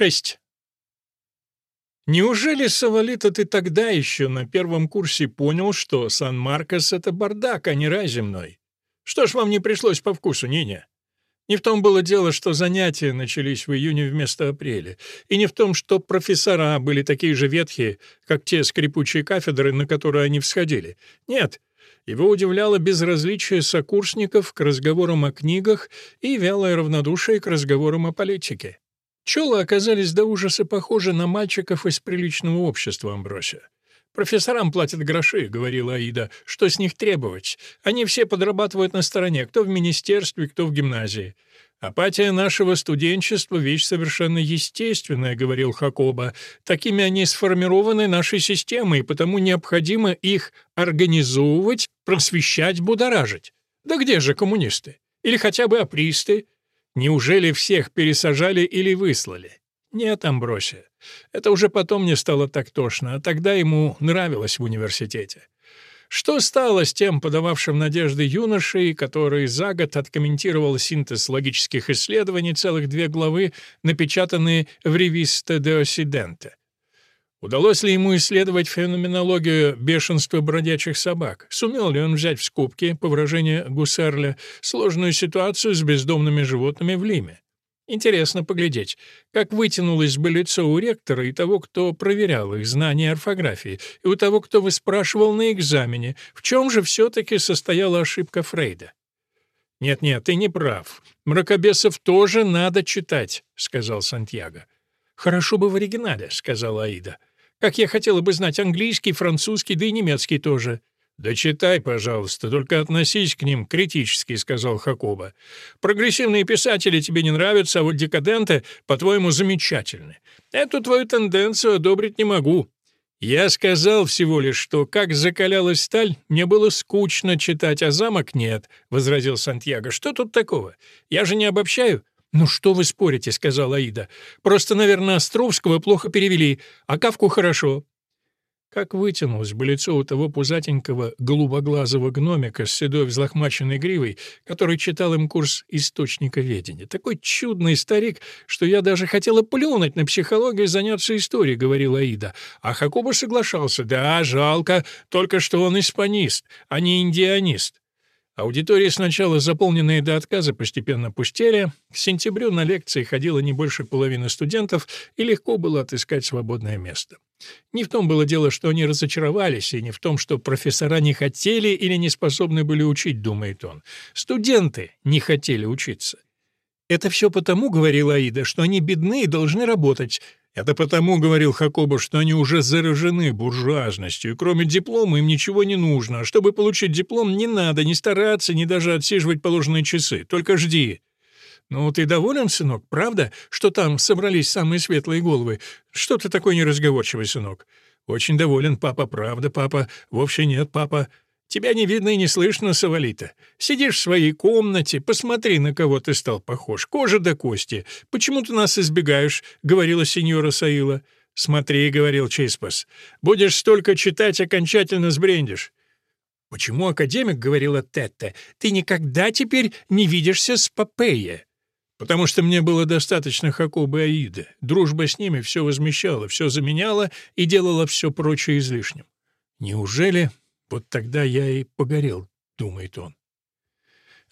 6. Неужели, Савалита, ты тогда еще на первом курсе понял, что Сан-Маркос — это бардак, а не рай земной? Что ж вам не пришлось по вкусу, Ниня? Не в том было дело, что занятия начались в июне вместо апреля, и не в том, что профессора были такие же ветхие, как те скрипучие кафедры, на которые они всходили. Нет, его удивляло безразличие сокурсников к разговорам о книгах и вялое равнодушие к разговорам о политике. Пчелы оказались до ужаса похожи на мальчиков из приличного общества Амбросия. «Профессорам платят гроши», — говорила Аида. «Что с них требовать? Они все подрабатывают на стороне, кто в министерстве, кто в гимназии». «Апатия нашего студенчества — вещь совершенно естественная», — говорил Хакоба. «Такими они сформированы нашей системой, и потому необходимо их организовывать, просвещать, будоражить. Да где же коммунисты? Или хотя бы апристы? Неужели всех пересажали или выслали? Нет, Амбросия. Это уже потом мне стало так тошно, а тогда ему нравилось в университете. Что стало с тем подававшим надежды юношей, который за год откомментировал синтез логических исследований целых две главы, напечатанные в «Ревисте де Оссиденте»? Удалось ли ему исследовать феноменологию бешенства бродячих собак? Сумел ли он взять в скобки, по выражению Гуссерля, сложную ситуацию с бездомными животными в Лиме? Интересно поглядеть, как вытянулось бы лицо у ректора и того, кто проверял их знания орфографии, и у того, кто выспрашивал на экзамене, в чем же все-таки состояла ошибка Фрейда. «Нет-нет, ты не прав. Мракобесов тоже надо читать», — сказал Сантьяго. «Хорошо бы в оригинале», — сказала Аида. Как я хотела бы знать английский, французский, да и немецкий тоже». «Да читай, пожалуйста, только относись к ним критически», — сказал Хакоба. «Прогрессивные писатели тебе не нравятся, а вот декаденты, по-твоему, замечательны. Эту твою тенденцию одобрить не могу. Я сказал всего лишь, что как закалялась сталь, мне было скучно читать, а замок нет», — возразил Сантьяго. «Что тут такого? Я же не обобщаю. «Ну что вы спорите?» — сказала Аида. «Просто, наверное, Островского плохо перевели, а Кавку хорошо». Как вытянулось бы лицо у того пузатенького голубоглазого гномика с седой взлохмаченной гривой, который читал им курс источника ведения. Такой чудный старик, что я даже хотела плюнуть на психологию и заняться историей, — говорила Аида. А Хакоба соглашался. Да, жалко, только что он испанист, а не индианист. Аудитории, сначала заполненные до отказа, постепенно пустели. К сентябрю на лекции ходило не больше половины студентов, и легко было отыскать свободное место. Не в том было дело, что они разочаровались, и не в том, что профессора не хотели или не способны были учить, думает он. Студенты не хотели учиться. «Это все потому, — говорила Аида, — что они бедны и должны работать, это потому, — говорил Хакоба, — что они уже заражены буржуазностью, и кроме диплома им ничего не нужно, а чтобы получить диплом, не надо ни стараться, ни даже отсиживать положенные часы, только жди. «Ну, ты доволен, сынок, правда, что там собрались самые светлые головы? Что ты такой неразговорчивый, сынок?» «Очень доволен, папа, правда, папа. Вовсе нет, папа. Тебя не видно и не слышно, Савалита. Сидишь в своей комнате, посмотри, на кого ты стал похож. Кожа до кости. Почему ты нас избегаешь?» — говорила сеньора Саила. «Смотри», — говорил Чиспас, — «будешь столько читать, окончательно сбрендишь». «Почему академик, — говорила Тетта, — ты никогда теперь не видишься с Попея?» «Потому что мне было достаточно Хакобы Аиды. Дружба с ними все возмещала, все заменяла и делала все прочее излишним». «Неужели вот тогда я и погорел, думает он.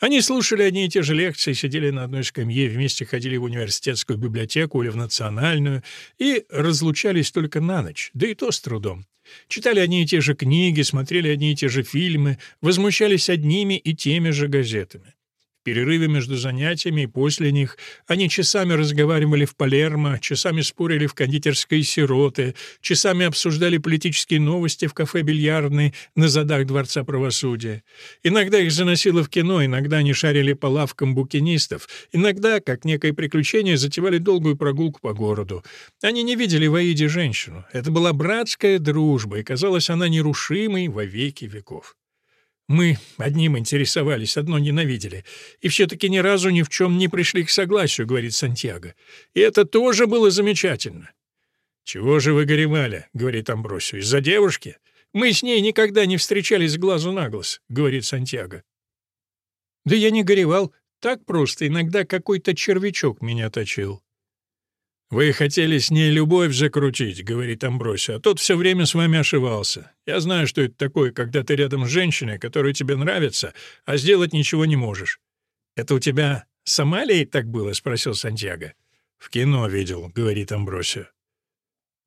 Они слушали одни и те же лекции, сидели на одной скамье, вместе ходили в университетскую библиотеку или в национальную и разлучались только на ночь, да и то с трудом. Читали одни и те же книги, смотрели одни и те же фильмы, возмущались одними и теми же газетами перерыве между занятиями и после них они часами разговаривали в Палермо, часами спорили в кондитерской сироты, часами обсуждали политические новости в кафе «Бильярдный» на задах Дворца правосудия. Иногда их заносило в кино, иногда они шарили по лавкам букинистов, иногда, как некое приключение, затевали долгую прогулку по городу. Они не видели в Аиде женщину. Это была братская дружба, и казалась она нерушимой во веки веков. Мы одним интересовались, одно ненавидели. И все-таки ни разу ни в чем не пришли к согласию, говорит Сантьяго. И это тоже было замечательно. «Чего же вы горевали?» — говорит Амбросио. «Из-за девушки? Мы с ней никогда не встречались глазу на глаз», — говорит Сантьяго. «Да я не горевал. Так просто. Иногда какой-то червячок меня точил». «Вы хотели с ней любовь закрутить», — говорит Амбросия, «а тот все время с вами ошивался. Я знаю, что это такое, когда ты рядом с женщиной, которая тебе нравится, а сделать ничего не можешь». «Это у тебя с Амалией так было?» — спросил Сантьяго. «В кино видел», — говорит Амбросия.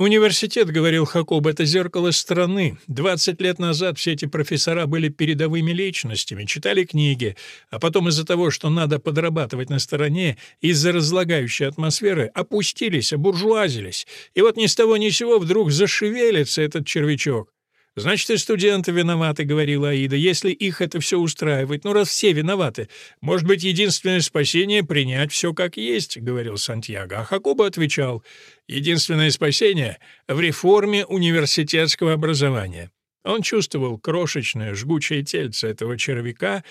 Университет, говорил Хакоб, это зеркало страны. Двадцать лет назад все эти профессора были передовыми личностями, читали книги, а потом из-за того, что надо подрабатывать на стороне, из-за разлагающей атмосферы, опустились, обуржуазились. И вот ни с того ни сего вдруг зашевелится этот червячок. «Значит, и студенты виноваты», — говорила Аида, — «если их это все устраивает. Ну, раз все виноваты, может быть, единственное спасение — принять все как есть», — говорил Сантьяго. А Хакуба отвечал, «Единственное спасение — в реформе университетского образования». Он чувствовал крошечное, жгучее тельце этого червяка,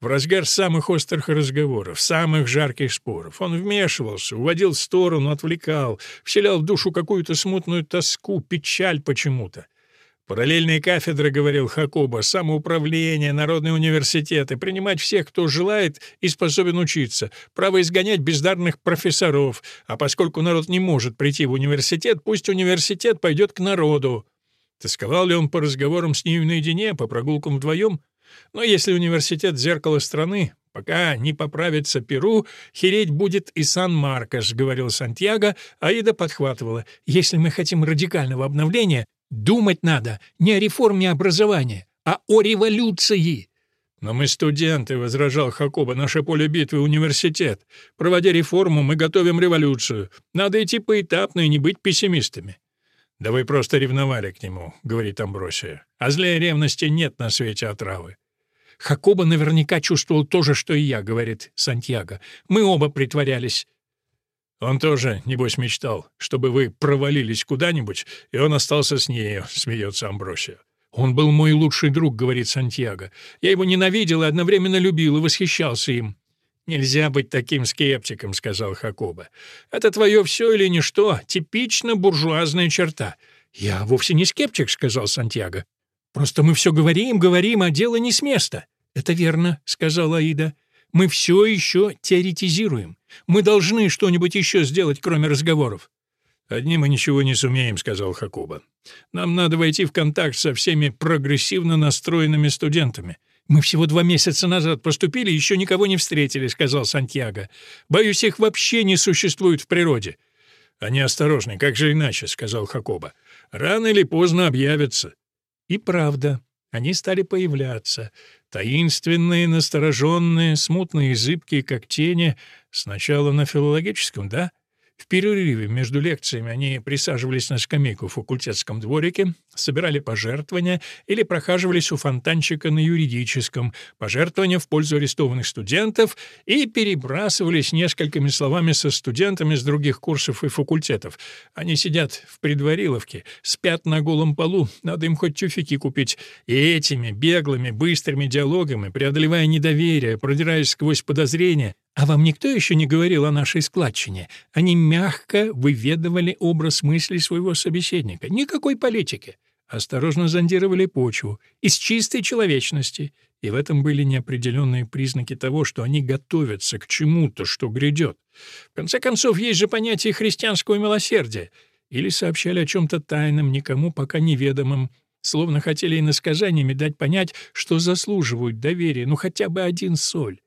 в разгар самых острых разговоров, самых жарких споров. Он вмешивался, уводил в сторону, отвлекал, вселял в душу какую-то смутную тоску, печаль почему-то. Параллельные кафедры, говорил Хакоба, самоуправление, народные университеты, принимать всех, кто желает и способен учиться, право изгонять бездарных профессоров, а поскольку народ не может прийти в университет, пусть университет пойдет к народу. Тосковал ли он по разговорам с ней наедине, по прогулкам вдвоем? Но если университет — зеркало страны, пока не поправится Перу, хереть будет и Сан-Маркос, — говорил Сантьяго, а Ида подхватывала. Если мы хотим радикального обновления, Думать надо не о реформе образования, а о революции. «Но мы студенты», — возражал Хакоба, — «наше поле битвы — университет. Проводя реформу, мы готовим революцию. Надо идти поэтапно и не быть пессимистами». «Да вы просто ревновали к нему», — говорит Амбросия. «А злее ревности нет на свете отравы». «Хакоба наверняка чувствовал то же, что и я», — говорит Сантьяго. «Мы оба притворялись. Он тоже, небось, мечтал, чтобы вы провалились куда-нибудь, и он остался с нею, — смеется Амбросия. «Он был мой лучший друг», — говорит Сантьяго. «Я его ненавидел и одновременно любил и восхищался им». «Нельзя быть таким скептиком», — сказал Хакоба. «Это твое все или ничто, типично буржуазная черта». «Я вовсе не скептик», — сказал Сантьяго. «Просто мы все говорим, говорим, а дело не с места». «Это верно», — сказала Аида. Мы все еще теоретизируем. Мы должны что-нибудь еще сделать, кроме разговоров». «Одни мы ничего не сумеем», — сказал Хакуба. «Нам надо войти в контакт со всеми прогрессивно настроенными студентами». «Мы всего два месяца назад поступили, еще никого не встретили», — сказал Сантьяго. «Боюсь, их вообще не существует в природе». «Они осторожны, как же иначе», — сказал Хакоба. «Рано или поздно объявятся». И правда, они стали появляться. Таинственные, настороженные, смутные зыбкие, как тени, сначала на филологическом, да? В перерыве между лекциями они присаживались на скамейку в факультетском дворике, собирали пожертвования или прохаживались у фонтанчика на юридическом, пожертвования в пользу арестованных студентов и перебрасывались несколькими словами со студентами с других курсов и факультетов. Они сидят в предвариловке, спят на голом полу, надо им хоть тюфяки купить. И этими беглыми, быстрыми диалогами, преодолевая недоверие, продираясь сквозь подозрения, а вам никто еще не говорил о нашей складчине? Они мягко выведывали образ мыслей своего собеседника. Никакой политики. Осторожно зондировали почву. Из чистой человечности. И в этом были неопределенные признаки того, что они готовятся к чему-то, что грядет. В конце концов, есть же понятие христианского милосердия. Или сообщали о чем-то тайном, никому пока неведомом, словно хотели иносказаниями дать понять, что заслуживают доверия, ну хотя бы один соль.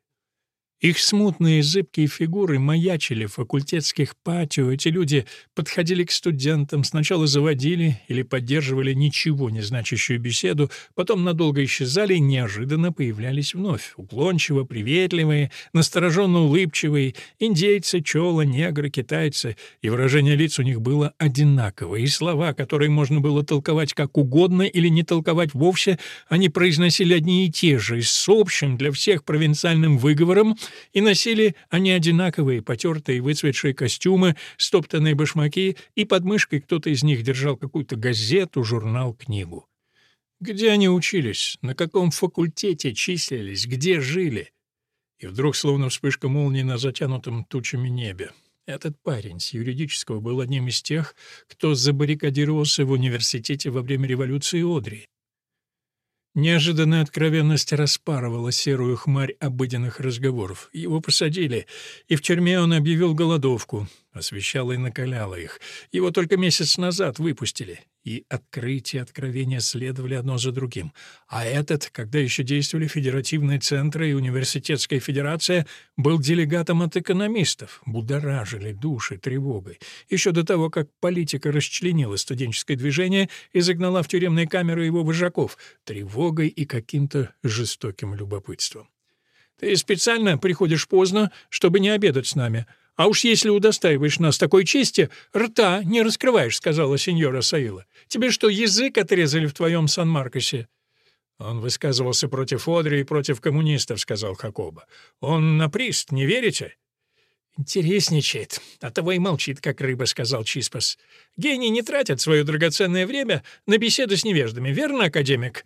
Их смутные зыбкие фигуры маячили в факультетских патио, эти люди подходили к студентам, сначала заводили или поддерживали ничего не значащую беседу, потом надолго исчезали и неожиданно появлялись вновь, уклончиво, приветливые, настороженно улыбчивые, индейцы, чола, негры, китайцы, и выражение лиц у них было одинаковое, и слова, которые можно было толковать как угодно или не толковать вовсе, они произносили одни и те же, с общим для всех провинциальным выговором — и носили они одинаковые, потертые, выцветшие костюмы, стоптанные башмаки, и под мышкой кто-то из них держал какую-то газету, журнал, книгу. Где они учились? На каком факультете числились? Где жили? И вдруг, словно вспышка молнии на затянутом тучами небе, этот парень с юридического был одним из тех, кто забаррикадировался в университете во время революции Одри. Неожиданная откровенность распарывала серую хмарь обыденных разговоров. Его посадили, и в тюрьме он объявил голодовку. Освещало и накаляло их. Его только месяц назад выпустили, и открытия откровения следовали одно за другим. А этот, когда еще действовали федеративные центры и университетская федерация, был делегатом от экономистов, будоражили души тревогой. Еще до того, как политика расчленила студенческое движение и загнала в тюремные камеры его вожаков, тревогой и каким-то жестоким любопытством. «Ты специально приходишь поздно, чтобы не обедать с нами», «А уж если удостаиваешь нас такой чести, рта не раскрываешь», — сказала сеньора Саила. «Тебе что, язык отрезали в твоем Сан-Маркосе?» «Он высказывался против Одри и против коммунистов», — сказал Хакоба. «Он на прист, не верите?» «Интересничает, а того и молчит, как рыба», — сказал Чиспас. «Гении не тратят свое драгоценное время на беседы с невеждами, верно, академик?»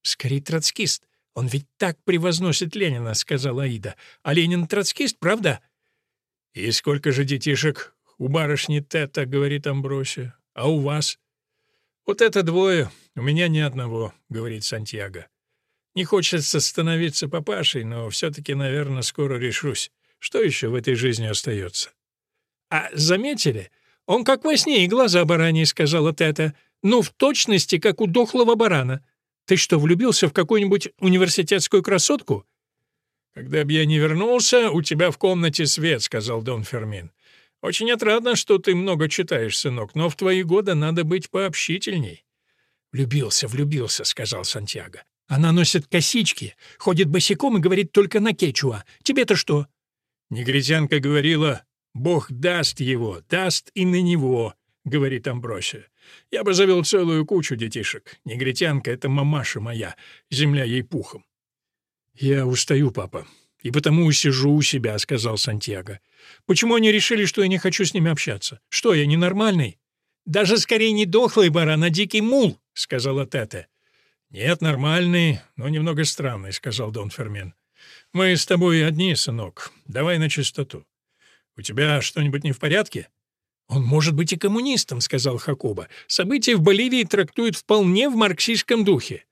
«Скорее троцкист. Он ведь так превозносит Ленина», — сказала Аида. «А Ленин троцкист, правда?» «И сколько же детишек у барышни Тета?» — говорит Амбросия. «А у вас?» «Вот это двое, у меня ни одного», — говорит Сантьяго. «Не хочется становиться папашей, но все-таки, наверное, скоро решусь. Что еще в этой жизни остается?» «А заметили? Он как во сне и глаза бараньи», — сказала Тета. «Ну, в точности, как у дохлого барана. Ты что, влюбился в какую-нибудь университетскую красотку?» «Когда б я не вернулся, у тебя в комнате свет», — сказал Дон Фермин. «Очень отрадно, что ты много читаешь, сынок, но в твои годы надо быть пообщительней». «Влюбился, влюбился», — сказал Сантьяго. «Она носит косички, ходит босиком и говорит только на кечуа. Тебе-то что?» Негритянка говорила, «Бог даст его, даст и на него», — говорит Амбросия. «Я бы завел целую кучу детишек. Негритянка — это мамаша моя, земля ей пухом. «Я устаю, папа, и потому сижу у себя», — сказал Сантьяго. «Почему они решили, что я не хочу с ними общаться? Что, я ненормальный?» «Даже скорее не дохлый баран, а дикий мул», — сказала Тета. «Нет, нормальный, но немного странный», — сказал Дон Фермен. «Мы с тобой одни, сынок. Давай на чистоту. У тебя что-нибудь не в порядке?» «Он может быть и коммунистом», — сказал Хакуба. «События в Боливии трактуют вполне в марксистском духе».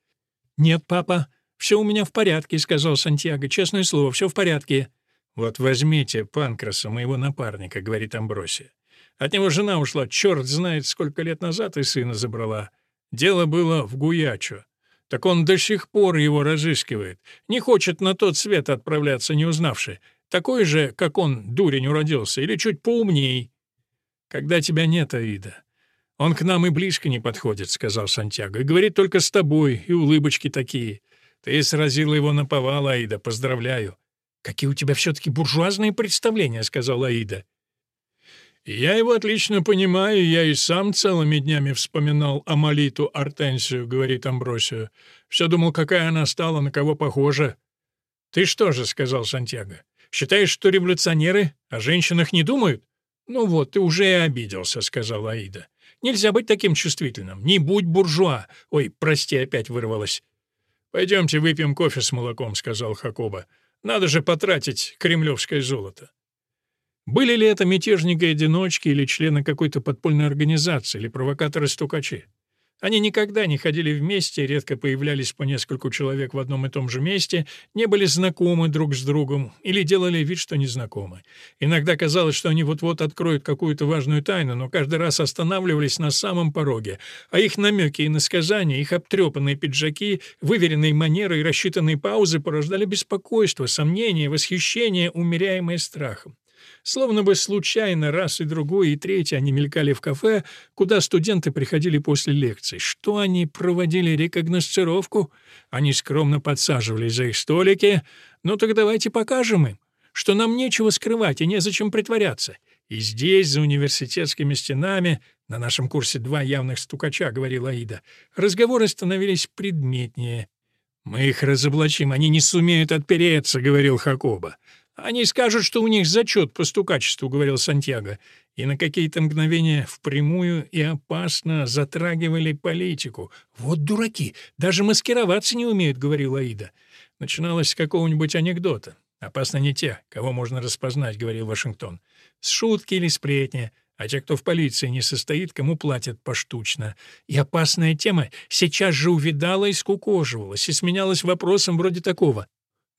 «Нет, папа, «Все у меня в порядке», — сказал Сантьяго. «Честное слово, все в порядке». «Вот возьмите Панкраса, моего напарника», — говорит Амбросия. «От него жена ушла, черт знает, сколько лет назад и сына забрала. Дело было в Гуячо. Так он до сих пор его разыскивает. Не хочет на тот свет отправляться, не узнавши. Такой же, как он, дурень уродился, или чуть поумней. Когда тебя нет, Аида, он к нам и близко не подходит», — сказал Сантьяго. «И говорит только с тобой, и улыбочки такие. Ты сразила его на повал, Аида, поздравляю. Какие у тебя все-таки буржуазные представления, сказала Аида. Я его отлично понимаю, я и сам целыми днями вспоминал Амалиту Артенсию, говорит Амбросио. Все думал, какая она стала, на кого похожа. Ты что же, сказал Сантьяго, считаешь, что революционеры о женщинах не думают? Ну вот, ты уже и обиделся, сказала Аида. Нельзя быть таким чувствительным. Не будь буржуа. Ой, прости, опять вырвалась. «Пойдемте выпьем кофе с молоком», — сказал Хакоба. «Надо же потратить кремлевское золото». Были ли это мятежники-одиночки или члены какой-то подпольной организации, или провокаторы-стукачи? Они никогда не ходили вместе, редко появлялись по нескольку человек в одном и том же месте, не были знакомы друг с другом или делали вид, что не знакомы. Иногда казалось, что они вот-вот откроют какую-то важную тайну, но каждый раз останавливались на самом пороге, а их намеки и насказания, их обтрепанные пиджаки, выверенные манеры и рассчитанные паузы порождали беспокойство, сомнение, восхищение, умеряемое страхом. Словно бы случайно раз и другой и третий они мелькали в кафе, куда студенты приходили после лекций. Что они проводили рекогносцировку? Они скромно подсаживались за их столики. Ну так давайте покажем им, что нам нечего скрывать и незачем притворяться. И здесь, за университетскими стенами, на нашем курсе два явных стукача, говорила Аида, разговоры становились предметнее. «Мы их разоблачим, они не сумеют отпереться», — говорил Хакоба. «Они скажут, что у них зачет по стукачеству», — говорил Сантьяго, и на какие-то мгновения впрямую и опасно затрагивали политику. «Вот дураки, даже маскироваться не умеют», — говорила Аида. Начиналось с какого-нибудь анекдота. «Опасно не те, кого можно распознать», — говорил Вашингтон. «С шутки или сплетни, а те, кто в полиции не состоит, кому платят поштучно. И опасная тема сейчас же увидала и скукоживалась, и сменялась вопросом вроде такого.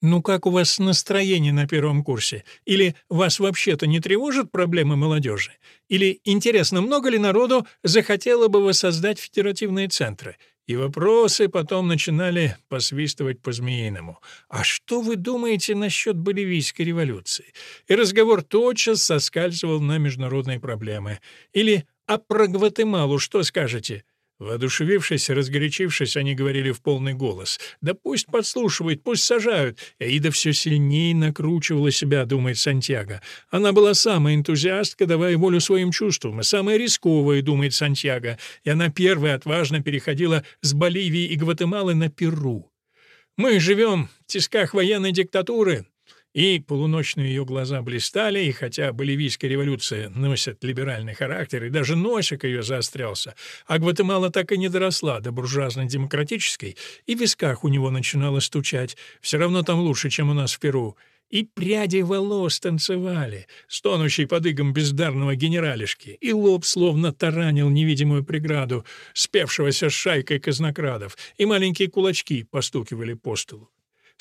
«Ну как у вас настроение на первом курсе? Или вас вообще-то не тревожат проблемы молодежи? Или, интересно, много ли народу захотело бы воссоздать федеративные центры? И вопросы потом начинали посвистывать по-змеиному. «А что вы думаете насчет боливийской революции?» И разговор тотчас соскальзывал на международные проблемы. Или «А про Гватемалу что скажете?» Воодушевившись, разгорячившись, они говорили в полный голос. «Да пусть подслушивают, пусть сажают!» Аида все сильнее накручивала себя, думает Сантьяго. Она была самая энтузиастка, давая волю своим чувствам, и самая рисковая, думает Сантьяго. И она первая отважно переходила с Боливии и Гватемалы на Перу. «Мы живем в тисках военной диктатуры, и полуночные ее глаза блистали, и хотя боливийская революция носит либеральный характер, и даже носик ее заострялся, а Гватемала так и не доросла до буржуазно-демократической, и в висках у него начинало стучать, все равно там лучше, чем у нас в Перу, и пряди волос танцевали, стонущий под игом бездарного генералишки, и лоб словно таранил невидимую преграду, спевшегося с шайкой казнокрадов, и маленькие кулачки постукивали по столу.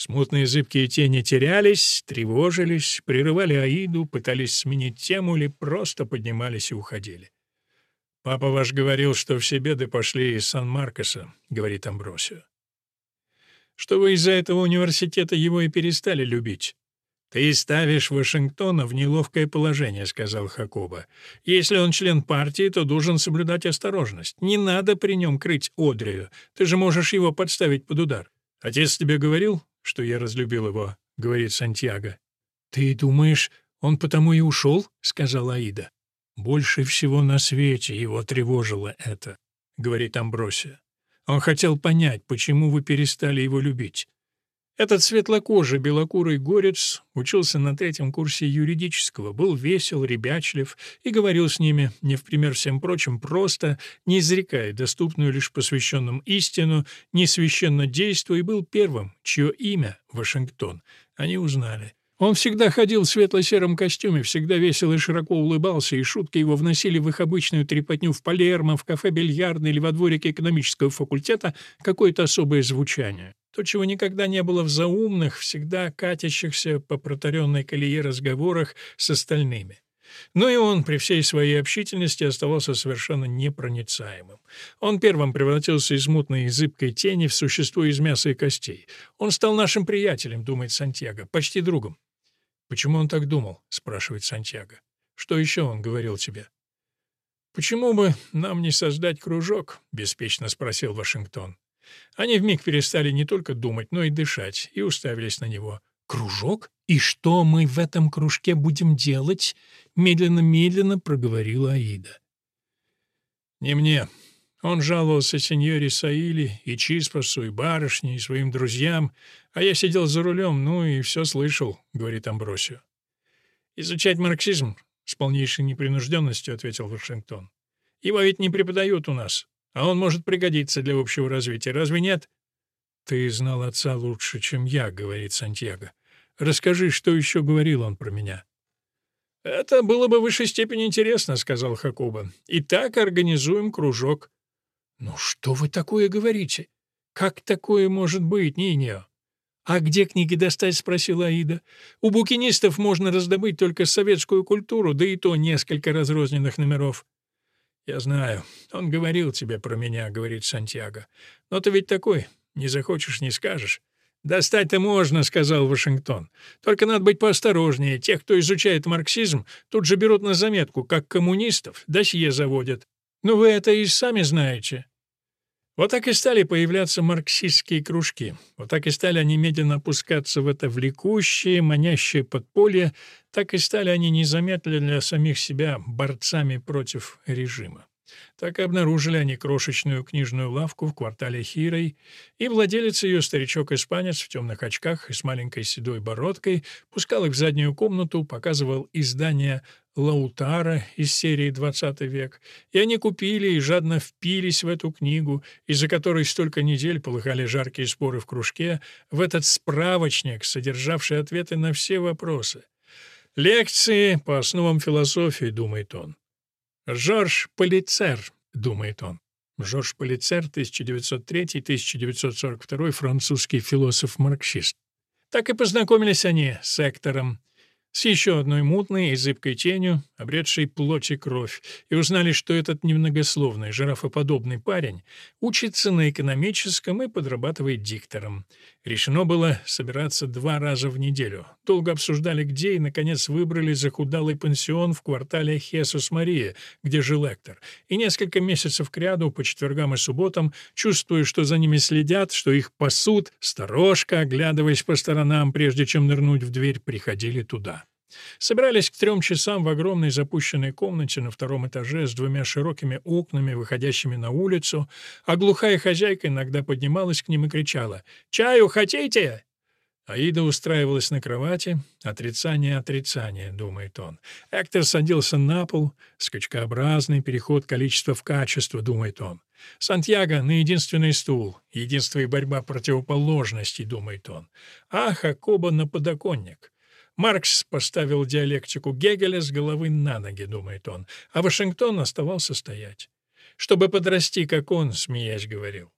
Смутные зыбкие тени терялись, тревожились, прерывали Аиду, пытались сменить тему или просто поднимались и уходили. «Папа ваш говорил, что все беды пошли из Сан-Маркоса», — говорит Амбросио. «Что вы из-за этого университета его и перестали любить». «Ты ставишь Вашингтона в неловкое положение», — сказал Хакоба. «Если он член партии, то должен соблюдать осторожность. Не надо при нем крыть Одрию. Ты же можешь его подставить под удар. Отец тебе говорил, что я разлюбил его», — говорит Сантьяго. «Ты думаешь, он потому и ушел?» — сказала Аида. «Больше всего на свете его тревожило это», — говорит Амбросия. «Он хотел понять, почему вы перестали его любить. Этот светлокожий белокурый горец учился на третьем курсе юридического, был весел, ребячлив и говорил с ними, не в пример всем прочим, просто, не изрекая доступную лишь посвященным истину, не священно действуя, и был первым, чье имя — Вашингтон. Они узнали. Он всегда ходил в светло-сером костюме, всегда весело и широко улыбался, и шутки его вносили в их обычную трепотню в Палермо, в кафе бильярдной или во дворике экономического факультета какое-то особое звучание. То, чего никогда не было в заумных, всегда катящихся по протаренной колее разговорах с остальными. Но и он при всей своей общительности оставался совершенно непроницаемым. Он первым превратился из мутной и зыбкой тени в существо из мяса и костей. Он стал нашим приятелем, думает Сантьяго, почти другом. «Почему он так думал?» — спрашивает Сантьяго. «Что еще он говорил тебе?» «Почему бы нам не создать кружок?» — беспечно спросил Вашингтон. Они вмиг перестали не только думать, но и дышать, и уставились на него. «Кружок? И что мы в этом кружке будем делать?» — медленно-медленно проговорила Аида. «Не мне. Он жаловался сеньоре Саили и Чиспасу, и барышне, и своим друзьям, а я сидел за рулем, ну и все слышал», — говорит Амбросио. «Изучать марксизм с полнейшей непринужденностью», — ответил Вашингтон. «Его ведь не преподают у нас, а он может пригодиться для общего развития, разве нет?» «Ты знал отца лучше, чем я», — говорит Сантьяго. «Расскажи, что еще говорил он про меня». «Это было бы в высшей степени интересно», — сказал Хакуба. «И так организуем кружок». «Ну что вы такое говорите? Как такое может быть, Ниньо?» «А где книги достать?» — спросила Аида. «У букинистов можно раздобыть только советскую культуру, да и то несколько разрозненных номеров». «Я знаю. Он говорил тебе про меня», — говорит Сантьяго. «Но ты ведь такой. Не захочешь — не скажешь». «Достать-то можно», — сказал Вашингтон. «Только надо быть поосторожнее. Тех, кто изучает марксизм, тут же берут на заметку, как коммунистов, досье заводят. Ну вы это и сами знаете». Вот так и стали появляться марксистские кружки. Вот так и стали они медленно опускаться в это влекущее, манящее подполье, так и стали они незаметно для самих себя борцами против режима. Так и обнаружили они крошечную книжную лавку в квартале Хирой, и владелец ее, старичок-испанец в темных очках и с маленькой седой бородкой, пускал их в заднюю комнату, показывал издания Лаутара из серии «20 век», и они купили и жадно впились в эту книгу, из-за которой столько недель полыхали жаркие споры в кружке, в этот справочник, содержавший ответы на все вопросы. «Лекции по основам философии», — думает он. «Жорж Полицер», — думает он. Жорж Полицер, 1903-1942, французский философ-марксист. Так и познакомились они с Эктором с еще одной мутной и зыбкой тенью, обретшей плоть и кровь, и узнали, что этот немногословный, жирафоподобный парень учится на экономическом и подрабатывает диктором. Решено было собираться два раза в неделю. Долго обсуждали, где, и, наконец, выбрали захудалый пансион в квартале Хесус-Мария, где жил Эктор, и несколько месяцев кряду, по четвергам и субботам, чувствуя, что за ними следят, что их пасут, сторожка, оглядываясь по сторонам, прежде чем нырнуть в дверь, приходили туда. Собирались к трем часам в огромной запущенной комнате на втором этаже с двумя широкими окнами, выходящими на улицу, а глухая хозяйка иногда поднималась к ним и кричала «Чаю хотите?» Аида устраивалась на кровати. «Отрицание, отрицание», — думает он. Эктор садился на пол. Скачкообразный переход количества в качество, думает он. Сантьяго на единственный стул. Единство и борьба противоположностей, думает он. А Хакоба на подоконник. Маркс поставил диалектику Гегеля с головы на ноги, думает он, а Вашингтон оставался стоять. Чтобы подрасти, как он, смеясь, говорил.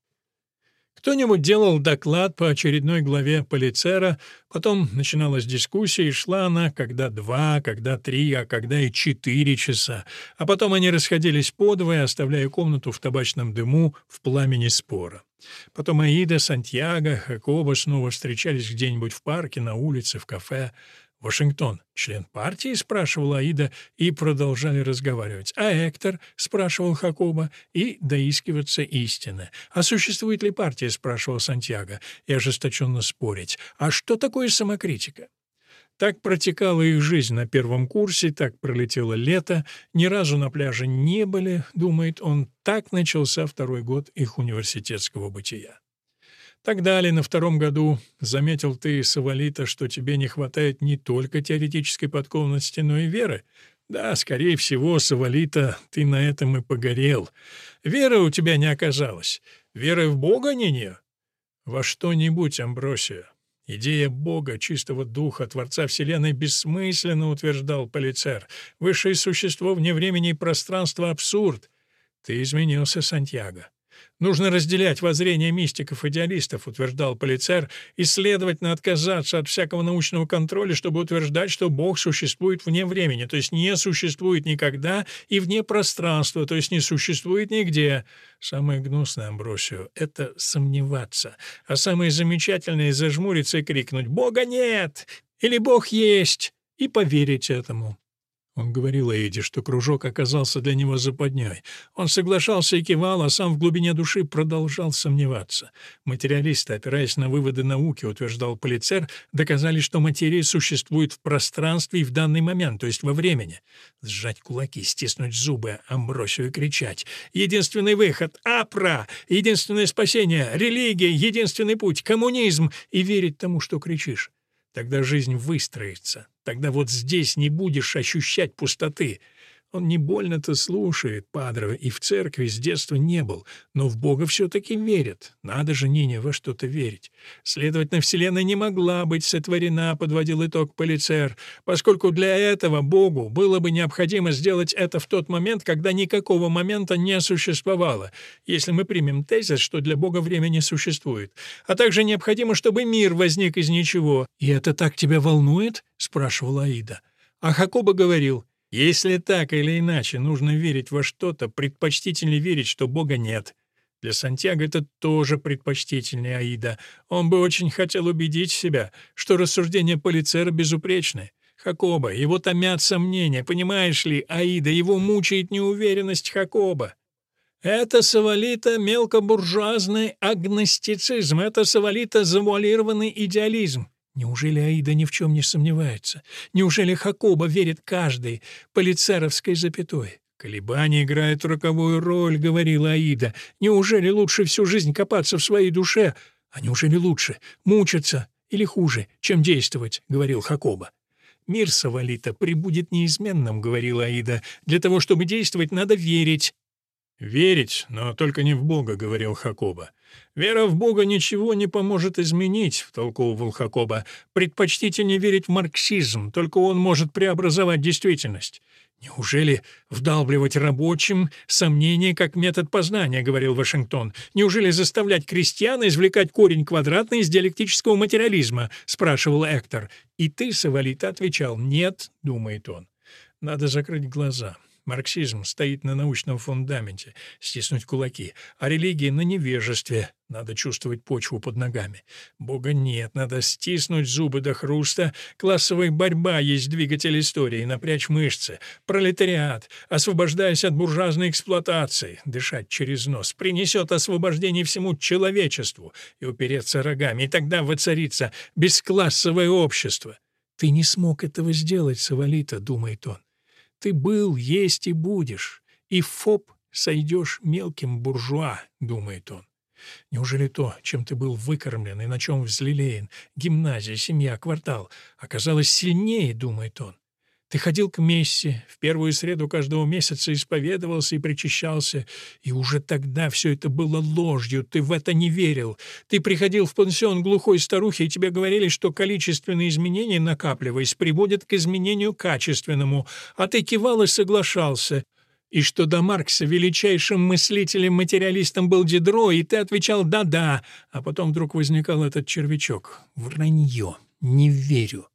Кто-нибудь делал доклад по очередной главе Полицера, потом начиналась дискуссия, и шла она когда два, когда три, а когда и четыре часа. А потом они расходились подвое, оставляя комнату в табачном дыму в пламени спора. Потом Аида, Сантьяго, Хакоба снова встречались где-нибудь в парке, на улице, в кафе. «Вашингтон, член партии?» — спрашивала Аида, и продолжали разговаривать. «А Эктор?» — спрашивал Хакоба, и доискиваться истины. «А существует ли партия?» — спрашивал Сантьяго, и ожесточенно спорить. «А что такое самокритика?» Так протекала их жизнь на первом курсе, так пролетело лето, ни разу на пляже не были, думает он, так начался второй год их университетского бытия. Так далее, на втором году заметил ты, Савалита, что тебе не хватает не только теоретической подкованности, но и веры. Да, скорее всего, Савалита, ты на этом и погорел. Веры у тебя не оказалось. Веры в Бога не не. Во что-нибудь, Амбросия. Идея Бога, чистого духа, Творца Вселенной бессмысленно, утверждал Полицер. Высшее существо вне времени и пространства — абсурд. Ты изменился, Сантьяго. Нужно разделять воззрения мистиков-идеалистов, утверждал Полицер, и, следовательно, отказаться от всякого научного контроля, чтобы утверждать, что Бог существует вне времени, то есть не существует никогда, и вне пространства, то есть не существует нигде. Самое гнусное, Амбросио, — это сомневаться, а самое замечательное — зажмуриться и крикнуть «Бога нет!» или «Бог есть!» и поверить этому. Он говорил Эйди, что кружок оказался для него западней. Он соглашался и кивал, а сам в глубине души продолжал сомневаться. Материалисты, опираясь на выводы науки, утверждал Полицер, доказали, что материя существует в пространстве и в данный момент, то есть во времени. Сжать кулаки, стиснуть зубы, Амбросию и кричать. «Единственный выход — АПРА! Единственное спасение — религия! Единственный путь — коммунизм!» И верить тому, что кричишь. Тогда жизнь выстроится. Тогда вот здесь не будешь ощущать пустоты. Он не больно-то слушает Падре и в церкви с детства не был, но в Бога все-таки верит. Надо же Нине во что-то верить. Следовательно, Вселенная не могла быть сотворена, подводил итог Полицер, поскольку для этого Богу было бы необходимо сделать это в тот момент, когда никакого момента не существовало, если мы примем тезис, что для Бога время не существует. А также необходимо, чтобы мир возник из ничего. «И это так тебя волнует?» — спрашивала Аида. А Хакоба говорил, если так или иначе нужно верить во что-то, предпочтительнее верить, что Бога нет. Для Сантьяго это тоже предпочтительнее Аида. Он бы очень хотел убедить себя, что рассуждения Полицера безупречны. Хакоба, его томят сомнения, понимаешь ли, Аида, его мучает неуверенность Хакоба. Это Савалита мелкобуржуазный агностицизм, это Савалита завуалированный идеализм. Неужели Аида ни в чем не сомневается? Неужели Хакоба верит каждой полицеровской запятой? «Колебания играют роковую роль», — говорила Аида. «Неужели лучше всю жизнь копаться в своей душе? А неужели лучше мучиться или хуже, чем действовать?» — говорил Хакоба. «Мир Савалита прибудет неизменным», — говорила Аида. «Для того, чтобы действовать, надо верить». «Верить, но только не в Бога», — говорил Хакоба. «Вера в Бога ничего не поможет изменить», — втолковывал Хакоба. «Предпочтите не верить в марксизм, только он может преобразовать действительность». «Неужели вдалбливать рабочим сомнения как метод познания?» — говорил Вашингтон. «Неужели заставлять крестьян извлекать корень квадратный из диалектического материализма?» — спрашивал Эктор. И ты, Савалита, отвечал «нет», — думает он. Надо закрыть глаза. Марксизм стоит на научном фундаменте, стиснуть кулаки, а религия на невежестве, надо чувствовать почву под ногами. Бога нет, надо стиснуть зубы до хруста, классовая борьба есть двигатель истории, напрячь мышцы, пролетариат, освобождаясь от буржуазной эксплуатации, дышать через нос, принесет освобождение всему человечеству и упереться рогами, и тогда воцарится бесклассовое общество. «Ты не смог этого сделать, Савалита», — думает он. Ты был, есть и будешь, и в ФОП сойдешь мелким буржуа, думает он. Неужели то, чем ты был выкормлен и на чем взлелеен, гимназия, семья, квартал, оказалось сильнее, думает он? Ты ходил к мессе, в первую среду каждого месяца исповедовался и причащался, и уже тогда все это было ложью, ты в это не верил. Ты приходил в пансион глухой старухи, и тебе говорили, что количественные изменения, накапливаясь, приводят к изменению качественному, а ты кивал и соглашался. И что до Маркса величайшим мыслителем-материалистом был Дидро, и ты отвечал «да-да», а потом вдруг возникал этот червячок. Вранье. Не верю.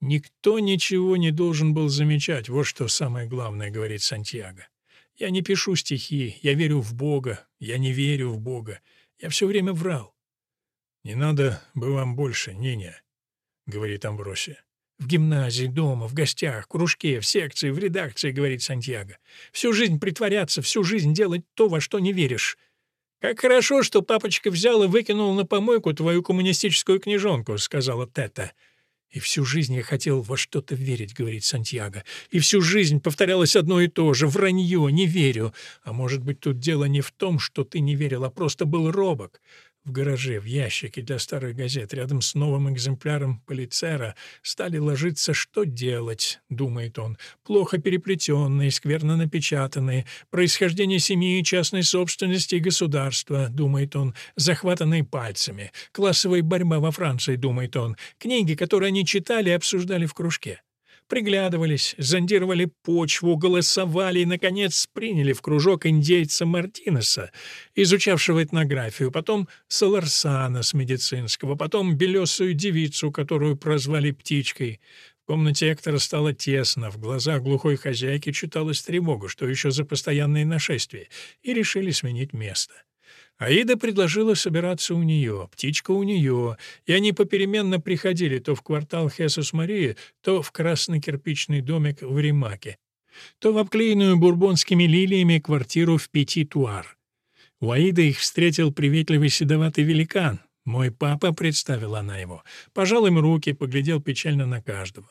Никто ничего не должен был замечать, вот что самое главное, говорит Сантьяго. Я не пишу стихи, я верю в Бога, я не верю в Бога. Я все время врал. «Не надо бы вам больше, Ниня», — говорит Амбросия. «В гимназии, дома, в гостях, в кружке, в секции, в редакции», — говорит Сантьяго. «Всю жизнь притворяться, всю жизнь делать то, во что не веришь. Как хорошо, что папочка взял и выкинул на помойку твою коммунистическую книжонку», — сказала Тета. «И всю жизнь я хотел во что-то верить», — говорит Сантьяго. «И всю жизнь повторялось одно и то же. Вранье, не верю. А может быть, тут дело не в том, что ты не верил, а просто был робок. В гараже, в ящике для старых газет, рядом с новым экземпляром полицера, стали ложиться «Что делать?» — думает он. Плохо переплетенные, скверно напечатанные, происхождение семьи, частной собственности и государства, думает он, захватанные пальцами, классовая борьба во Франции, думает он, книги, которые они читали и обсуждали в кружке приглядывались, зондировали почву, голосовали и, наконец, приняли в кружок индейца Мартинеса, изучавшего этнографию, потом Саларсана с медицинского, потом белесую девицу, которую прозвали «птичкой». В комнате Эктора стало тесно, в глазах глухой хозяйки читалась тревога, что еще за постоянные нашествия, и решили сменить место. Аида предложила собираться у нее, птичка у нее, и они попеременно приходили то в квартал Хесус-Марии, то в красный кирпичный домик в Римаке, то в обклеенную бурбонскими лилиями квартиру в Пяти-Туар. У Аиды их встретил приветливый седоватый великан. «Мой папа», — представила она его, пожал им руки, поглядел печально на каждого.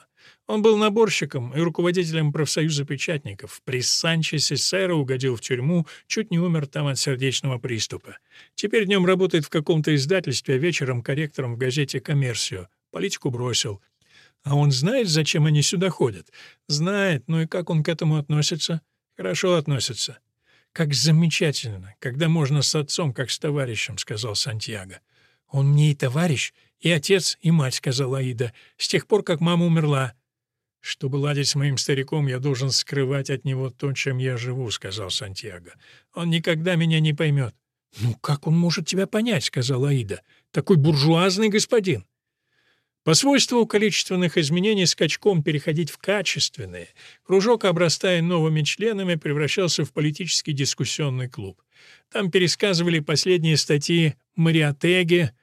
Он был наборщиком и руководителем профсоюза печатников. При Санчесе сэра угодил в тюрьму, чуть не умер там от сердечного приступа. Теперь днем работает в каком-то издательстве, а вечером корректором в газете «Коммерсию». Политику бросил. А он знает, зачем они сюда ходят? Знает, ну и как он к этому относится? Хорошо относится. «Как замечательно, когда можно с отцом, как с товарищем», — сказал Сантьяго. «Он мне и товарищ, и отец, и мать», — сказала Аида, — «с тех пор, как мама умерла. «Чтобы ладить с моим стариком, я должен скрывать от него то, чем я живу», — сказал Сантьяго. «Он никогда меня не поймет». «Ну как он может тебя понять?» — сказала Аида. «Такой буржуазный господин». По свойству количественных изменений скачком переходить в качественные, кружок, обрастая новыми членами, превращался в политический дискуссионный клуб. Там пересказывали последние статьи Мариатеге.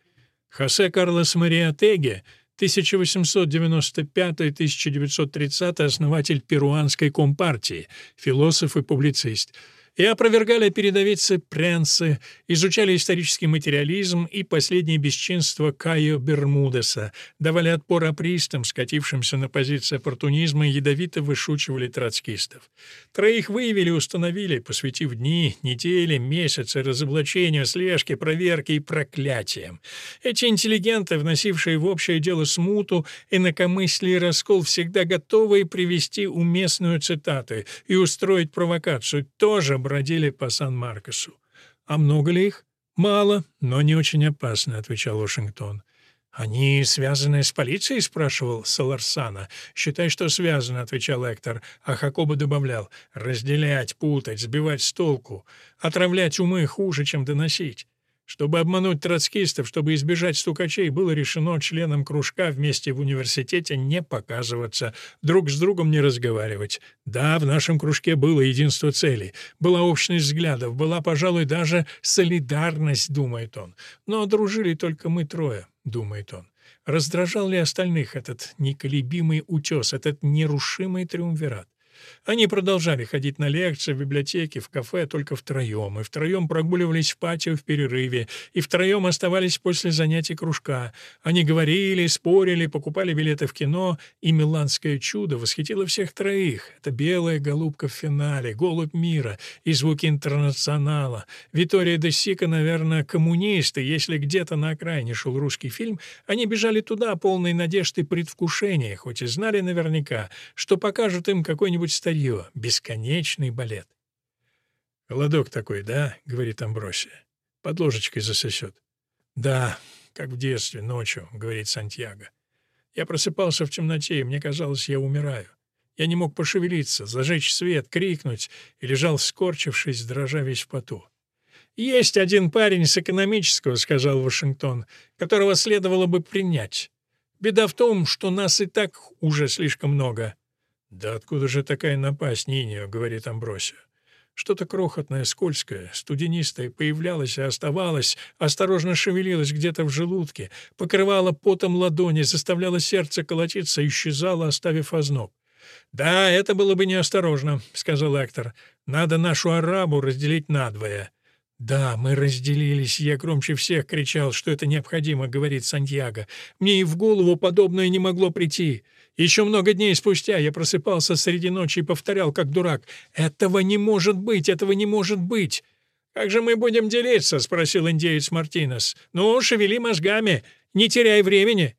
Хосе Карлос Мариатеге 1895-1930 основатель перуанской компартии, философ и публицист и опровергали передовицы Пренсы, изучали исторический материализм и последние бесчинства Кайо Бермудеса, давали отпор апристам, скатившимся на позиции оппортунизма и ядовито вышучивали троцкистов. Троих выявили и установили, посвятив дни, недели, месяцы разоблачению, слежке, проверке и проклятиям. Эти интеллигенты, вносившие в общее дело смуту, инакомыслие и раскол, всегда готовы привести уместную цитату и устроить провокацию, тоже бродили по Сан-Маркосу. «А много ли их?» «Мало, но не очень опасно», — отвечал Вашингтон. «Они связаны с полицией?» — спрашивал Саларсана. «Считай, что связаны», — отвечал Эктор. А Хакоба добавлял. «Разделять, путать, сбивать с толку. Отравлять умы хуже, чем доносить». Чтобы обмануть троцкистов, чтобы избежать стукачей, было решено членам кружка вместе в университете не показываться, друг с другом не разговаривать. Да, в нашем кружке было единство целей, была общность взглядов, была, пожалуй, даже солидарность, думает он. Но дружили только мы трое, думает он. Раздражал ли остальных этот неколебимый утес, этот нерушимый триумвират? Они продолжали ходить на лекции, в библиотеке, в кафе только втроем, и втроем прогуливались в патио в перерыве, и втроем оставались после занятий кружка. Они говорили, спорили, покупали билеты в кино, и «Миланское чудо» восхитило всех троих. Это белая голубка в финале, голубь мира и звуки интернационала. Витория де Сика, наверное, коммунисты. Если где-то на окраине шел русский фильм, они бежали туда, полные надежд и предвкушения, хоть и знали наверняка, что покажут им какой-нибудь старье, бесконечный балет. «Холодок такой, да?» — говорит Амбросия. «Под ложечкой засосет». «Да, как в детстве, ночью», — говорит Сантьяго. «Я просыпался в темноте, и мне казалось, я умираю. Я не мог пошевелиться, зажечь свет, крикнуть, и лежал, скорчившись, дрожа весь в поту. «Есть один парень с экономического», — сказал Вашингтон, «которого следовало бы принять. Беда в том, что нас и так уже слишком много. «Да откуда же такая напасть, Ниньо?» — говорит Амбросио. Что-то крохотное, скользкое, студенистое появлялось и оставалось, осторожно шевелилось где-то в желудке, покрывало потом ладони, заставляло сердце колотиться исчезало, оставив озноб. «Да, это было бы неосторожно», — сказал Эктор. «Надо нашу арабу разделить надвое». «Да, мы разделились, я громче всех кричал, что это необходимо», — говорит Сантьяго. «Мне и в голову подобное не могло прийти. Еще много дней спустя я просыпался среди ночи и повторял, как дурак, «Этого не может быть! Этого не может быть!» «Как же мы будем делиться?» — спросил индеец Мартинес. «Ну, шевели мозгами, не теряй времени».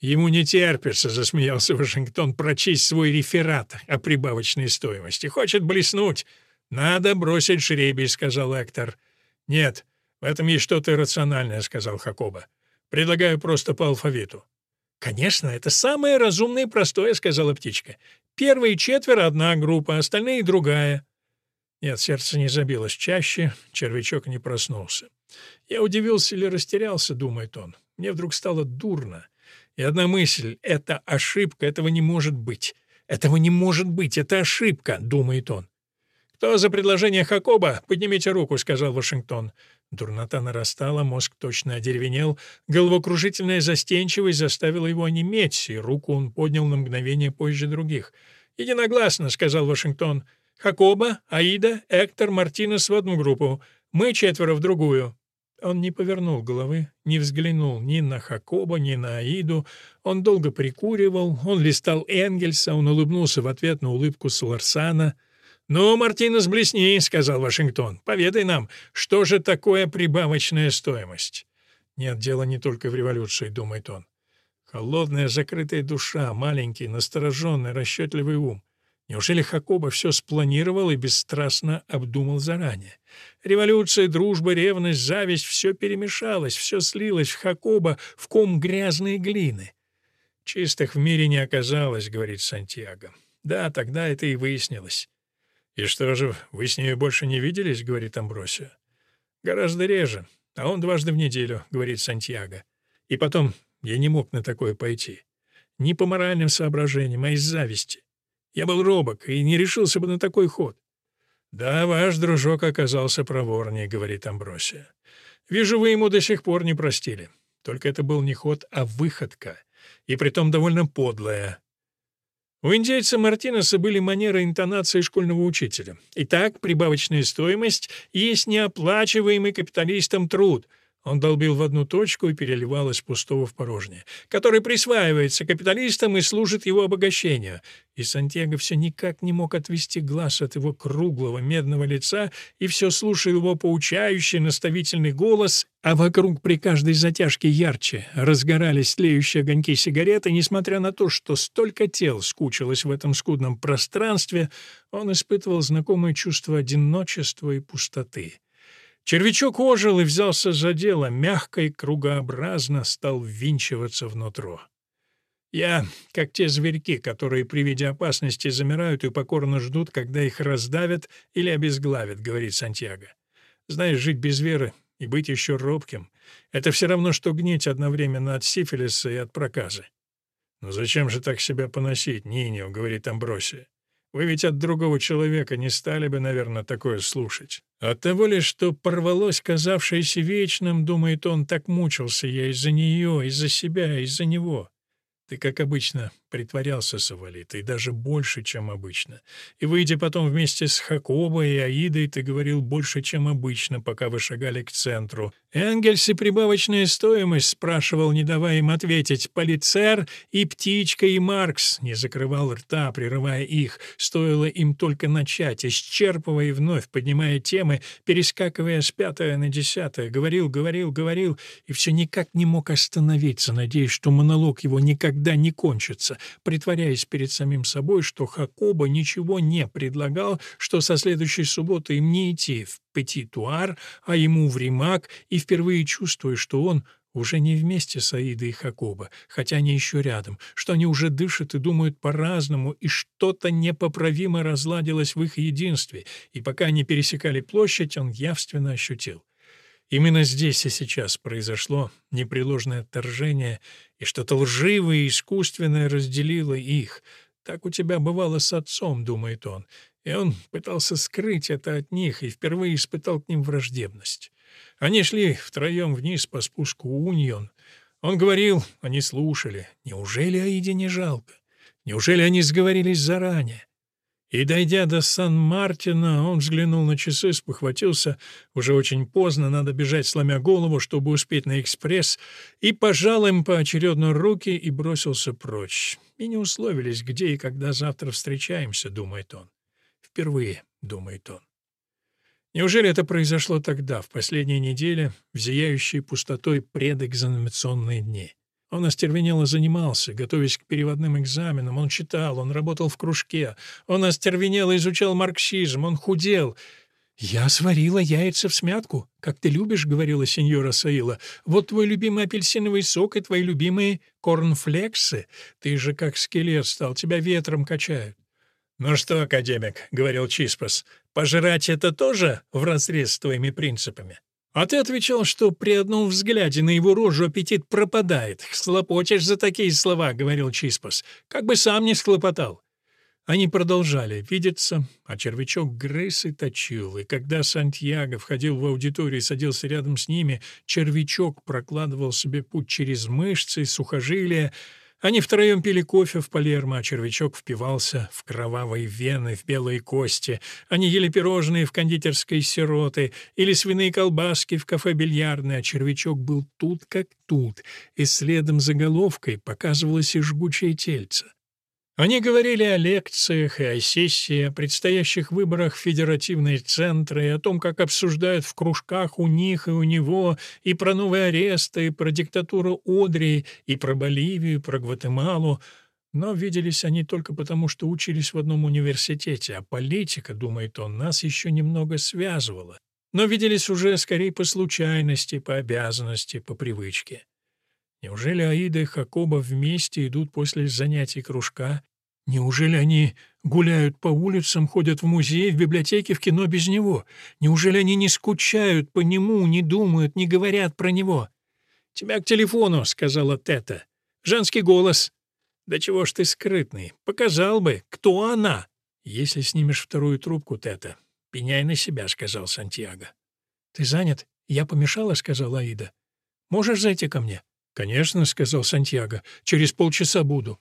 «Ему не терпится», — засмеялся Вашингтон, — «прочесть свой реферат о прибавочной стоимости. Хочет блеснуть». «Надо бросить жребий», — сказал Эктор. «Нет, в этом есть что-то иррациональное», — сказал Хакоба. «Предлагаю просто по алфавиту». «Конечно, это самое разумное и простое», — сказала птичка. «Первые четверо — одна группа, остальные — другая». Нет, сердце не забилось чаще, червячок не проснулся. Я удивился или растерялся, думает он. Мне вдруг стало дурно. И одна мысль — это ошибка, этого не может быть. Этого не может быть, это ошибка, думает он. «Кто за предложение Хакоба? Поднимите руку», — сказал Вашингтон. Дурнота нарастала, мозг точно одеревенел, головокружительная застенчивость заставила его онеметь, и руку он поднял на мгновение позже других. «Единогласно», — сказал Вашингтон. «Хакоба, Аида, Эктор, Мартинес в одну группу. Мы четверо в другую». Он не повернул головы, не взглянул ни на Хакоба, ни на Аиду. Он долго прикуривал, он листал Энгельса, он улыбнулся в ответ на улыбку Суларсана — «Ну, Мартинес, блесни», — сказал Вашингтон. «Поведай нам, что же такое прибавочная стоимость?» «Нет, дело не только в революции», — думает он. Холодная закрытая душа, маленький, настороженный, расчетливый ум. Неужели Хакоба все спланировал и бесстрастно обдумал заранее? Революция, дружба, ревность, зависть — все перемешалось, все слилось в Хакоба в ком грязной глины. «Чистых в мире не оказалось», — говорит Сантьяго. «Да, тогда это и выяснилось. «И что же, вы с ней больше не виделись?» — говорит Амбросио. «Гораздо реже, а он дважды в неделю», — говорит Сантьяго. «И потом, я не мог на такое пойти. Не по моральным соображениям, а из зависти. Я был робок и не решился бы на такой ход». «Да, ваш дружок оказался проворнее», — говорит Амбросия. «Вижу, вы ему до сих пор не простили. Только это был не ход, а выходка, и притом довольно подлая. У индейца Мартинеса были манеры интонации школьного учителя. Итак, прибавочная стоимость есть неоплачиваемый капиталистом труд — он долбил в одну точку и переливал из пустого в порожнее, который присваивается капиталистам и служит его обогащению. И Сантьяго все никак не мог отвести глаз от его круглого медного лица и все слушал его поучающий наставительный голос, а вокруг при каждой затяжке ярче разгорались тлеющие огоньки сигареты, несмотря на то, что столько тел скучилось в этом скудном пространстве, он испытывал знакомое чувство одиночества и пустоты. Червячок ожил и взялся за дело, мягко и кругообразно стал ввинчиваться внутрь. Я как те зверьки, которые при виде опасности замирают и покорно ждут, когда их раздавят или обезглавят, говорит Сантьяго. Знаешь, жить без веры и быть еще робким — это все равно, что гнить одновременно от сифилиса и от проказа. «Ну зачем же так себя поносить, Нинио?» — говорит Амбросия. «Вы ведь от другого человека не стали бы, наверное, такое слушать. От того ли, что порвалось казавшееся вечным, думает он, так мучился я из-за нее, из-за себя, из-за него. Ты, как обычно, притворялся Савалит, и даже больше, чем обычно. И, выйдя потом вместе с Хакоба и Аидой, ты говорил больше, чем обычно, пока вы шагали к центру. Энгельс и прибавочная стоимость, спрашивал, не давая им ответить. Полицер и Птичка и Маркс не закрывал рта, прерывая их. Стоило им только начать, исчерпывая и вновь поднимая темы, перескакивая с пятое на десятое. Говорил, говорил, говорил, и все никак не мог остановиться, надеясь, что монолог его никогда не кончится притворяясь перед самим собой, что Хакоба ничего не предлагал, что со следующей субботы им не идти в Петитуар, а ему в Римак, и впервые чувствуя, что он уже не вместе с Аидой и Хакоба, хотя они еще рядом, что они уже дышат и думают по-разному, и что-то непоправимо разладилось в их единстве, и пока они пересекали площадь, он явственно ощутил. Именно здесь и сейчас произошло непреложное отторжение, и что-то лживое и искусственное разделило их. Так у тебя бывало с отцом, думает он, и он пытался скрыть это от них и впервые испытал к ним враждебность. Они шли втроем вниз по спуску Уньон. Он говорил, они слушали. Неужели Аиде не жалко? Неужели они сговорились заранее? И, дойдя до Сан-Мартина, он взглянул на часы, спохватился, уже очень поздно, надо бежать, сломя голову, чтобы успеть на экспресс, и пожал им поочередно руки и бросился прочь. И не условились, где и когда завтра встречаемся, думает он. Впервые, думает он. Неужели это произошло тогда, в последней неделе, в зияющей пустотой предэкзаменационные дни? Он остервенело занимался, готовясь к переводным экзаменам, он читал, он работал в кружке, он остервенело изучал марксизм, он худел. «Я сварила яйца в смятку, как ты любишь», — говорила сеньора Саила. «Вот твой любимый апельсиновый сок и твои любимые корнфлексы. Ты же как скелет стал, тебя ветром качают». «Ну что, академик», — говорил Чиспас, — «пожрать это тоже вразрез с твоими принципами?» А ты отвечал, что при одном взгляде на его рожу аппетит пропадает. «Схлопочешь за такие слова», — говорил Чиспас. «Как бы сам не схлопотал». Они продолжали видеться, а червячок грыз и точил, и когда Сантьяго входил в аудиторию и садился рядом с ними, червячок прокладывал себе путь через мышцы и сухожилия, они втроем пили кофе в Палермо, а червячок впивался в кровавые вены, в белые кости. Они ели пирожные в кондитерской сироты или свиные колбаски в кафе бильярдное, а червячок был тут как тут, и следом за головкой показывалось и жгучее тельце. Они говорили о лекциях и о сессии, о предстоящих выборах в федеративные центры, и о том, как обсуждают в кружках у них и у него, и про новые аресты, и про диктатуру Одри, и про Боливию, и про Гватемалу. Но виделись они только потому, что учились в одном университете, а политика, думает он, нас еще немного связывала. Но виделись уже скорее по случайности, по обязанности, по привычке. Неужели Аида и Хакоба вместе идут после занятий кружка? Неужели они гуляют по улицам, ходят в музей, в библиотеке, в кино без него? Неужели они не скучают по нему, не думают, не говорят про него? «Тебя к телефону», — сказала Тета. «Женский голос». «Да чего ж ты скрытный? Показал бы, кто она». «Если снимешь вторую трубку, Тета, пеняй на себя», — сказал Сантьяго. «Ты занят? Я помешала», — сказала Аида. «Можешь зайти ко мне?» «Конечно», — сказал Сантьяго, — «через полчаса буду».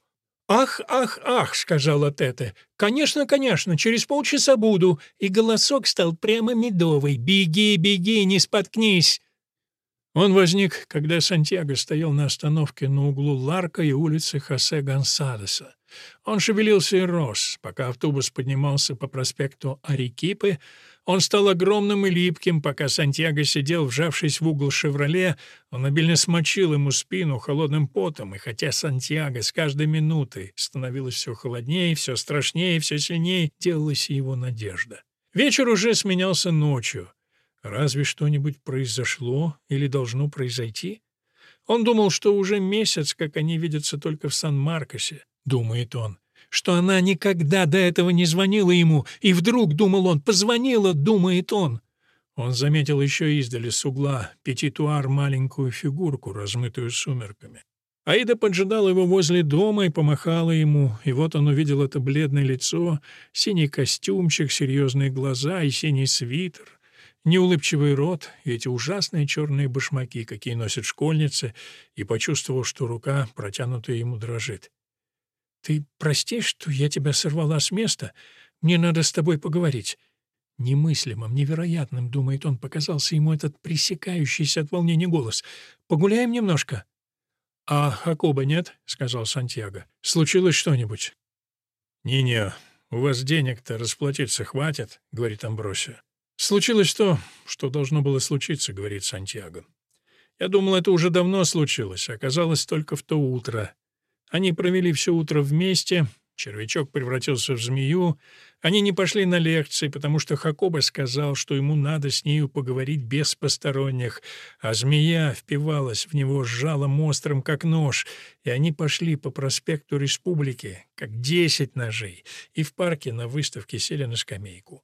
«Ах, ах, ах», — сказала Тета. «Конечно, конечно, через полчаса буду». И голосок стал прямо медовый. «Беги, беги, не споткнись». Он возник, когда Сантьяго стоял на остановке на углу Ларка и улицы Хосе Гонсалеса. Он шевелился и рос, пока автобус поднимался по проспекту Арикипы, он стал огромным и липким, пока Сантьяго сидел, вжавшись в угол «Шевроле», он обильно смочил ему спину холодным потом, и хотя Сантьяго с каждой минутой становилось все холоднее, все страшнее, все сильнее, делалась его надежда. Вечер уже сменялся ночью. Разве что-нибудь произошло или должно произойти? Он думал, что уже месяц, как они видятся только в Сан-Маркосе, думает он, что она никогда до этого не звонила ему, и вдруг, думал он, позвонила, думает он. Он заметил еще издали с угла пятитуар маленькую фигурку, размытую сумерками. Аида поджидала его возле дома и помахала ему, и вот он увидел это бледное лицо, синий костюмчик, серьезные глаза и синий свитер, неулыбчивый рот и эти ужасные черные башмаки, какие носят школьницы, и почувствовал, что рука, протянутая ему, дрожит. «Ты прости, что я тебя сорвала с места? Мне надо с тобой поговорить». Немыслимым, невероятным, думает он, показался ему этот пресекающийся от волнения голос. «Погуляем немножко?» «А Хакоба нет?» — сказал Сантьяго. «Случилось что-нибудь?» «Не-не, у вас денег-то расплатиться хватит», — говорит Амбросия. «Случилось то, что должно было случиться», — говорит Сантьяго. «Я думал, это уже давно случилось, оказалось только в то утро. Они провели все утро вместе, Червячок превратился в змею. Они не пошли на лекции, потому что Хакоба сказал, что ему надо с нею поговорить без посторонних, а змея впивалась в него жалом острым, как нож, и они пошли по проспекту Республики, как десять ножей, и в парке на выставке сели на скамейку.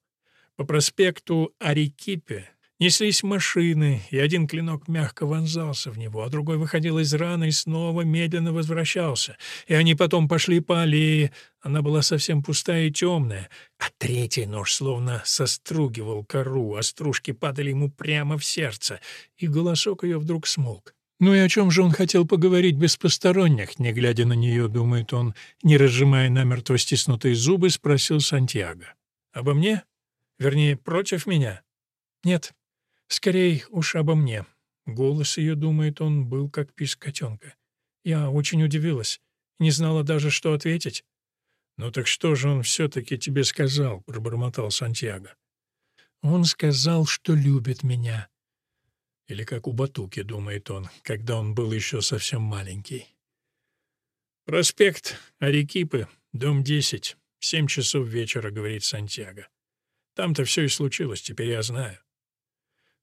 По проспекту Арикипе Неслись машины, и один клинок мягко вонзался в него, а другой выходил из раны и снова медленно возвращался. И они потом пошли по аллее, она была совсем пустая и темная, а третий нож словно состругивал кору, а стружки падали ему прямо в сердце, и голосок ее вдруг смолк. «Ну и о чем же он хотел поговорить без посторонних?» Не глядя на нее, думает он, не разжимая намертво стиснутые зубы, спросил Сантьяго. «Обо мне? Вернее, против меня?» «Нет, Скорей уж обо мне. Голос ее, думает он, был как писк котенка. Я очень удивилась. Не знала даже, что ответить. «Ну так что же он все-таки тебе сказал?» — пробормотал Сантьяго. «Он сказал, что любит меня». Или как у Батуки, думает он, когда он был еще совсем маленький. «Проспект Арекипы, дом 10, семь часов вечера», — говорит Сантьяго. «Там-то все и случилось, теперь я знаю».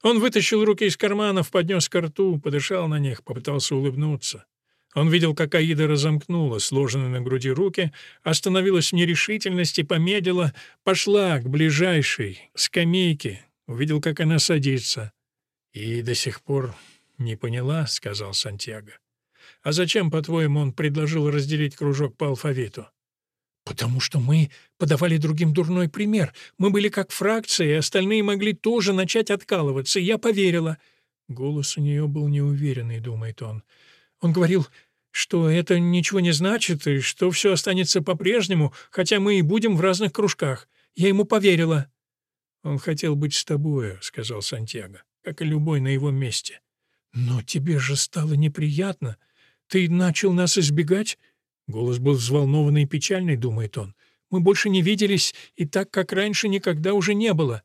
Он вытащил руки из карманов, поднес ко рту, подышал на них, попытался улыбнуться. Он видел, как Аида разомкнула сложенные на груди руки, остановилась в нерешительности, помедлила, пошла к ближайшей скамейке, увидел, как она садится. «И до сих пор не поняла», — сказал Сантьяго. «А зачем, по-твоему, он предложил разделить кружок по алфавиту?» «Потому что мы подавали другим дурной пример. Мы были как фракция, и остальные могли тоже начать откалываться. Я поверила». Голос у нее был неуверенный, думает он. Он говорил, что это ничего не значит, и что все останется по-прежнему, хотя мы и будем в разных кружках. Я ему поверила. «Он хотел быть с тобою», — сказал Сантьяго, как и любой на его месте. «Но тебе же стало неприятно. Ты начал нас избегать?» Голос был взволнованный и печальный, думает он. «Мы больше не виделись, и так, как раньше, никогда уже не было».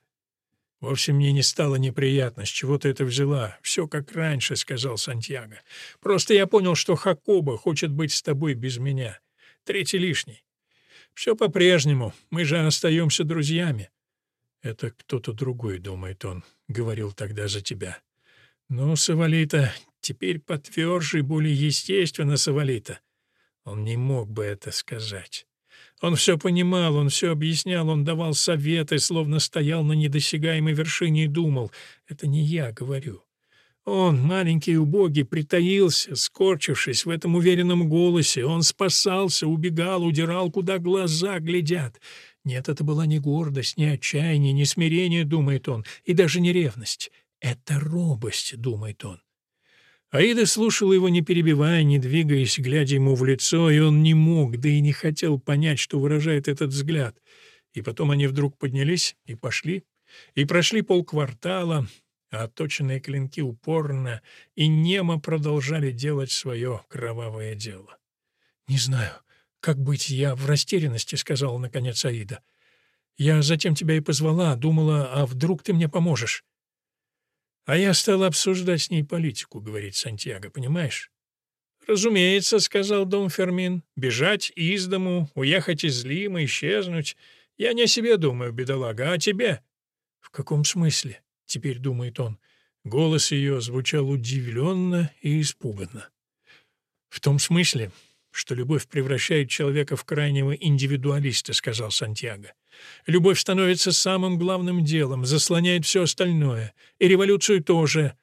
«Вовсе мне не стало неприятно, с чего ты это взяла. Все как раньше», — сказал Сантьяго. «Просто я понял, что Хакоба хочет быть с тобой без меня. Третий лишний. Все по-прежнему, мы же остаемся друзьями». «Это кто-то другой, — думает он, — говорил тогда за тебя». «Ну, Савалита, теперь потверже и более естественно, Савалита. Он не мог бы это сказать. Он все понимал, он все объяснял, он давал советы, словно стоял на недосягаемой вершине и думал, «Это не я говорю». Он, маленький и убогий, притаился, скорчившись в этом уверенном голосе. Он спасался, убегал, удирал, куда глаза глядят. Нет, это была не гордость, не отчаяние, не смирение, думает он, и даже не ревность. Это робость, думает он. Аида слушала его, не перебивая, не двигаясь, глядя ему в лицо, и он не мог, да и не хотел понять, что выражает этот взгляд. И потом они вдруг поднялись и пошли, и прошли полквартала, а отточенные клинки упорно и немо продолжали делать свое кровавое дело. «Не знаю, как быть, я в растерянности», — сказала наконец Аида. «Я затем тебя и позвала, думала, а вдруг ты мне поможешь?» А я стал обсуждать с ней политику, говорит Сантьяго, понимаешь? «Разумеется», — сказал Дом Фермин, — «бежать из дому, уехать из Лима, исчезнуть. Я не о себе думаю, бедолага, а о тебе». «В каком смысле? теперь думает он. Голос ее звучал удивленно и испуганно. «В том смысле, что любовь превращает человека в крайнего индивидуалиста», — сказал Сантьяго. «Любовь становится самым главным делом, заслоняет все остальное. И революцию тоже.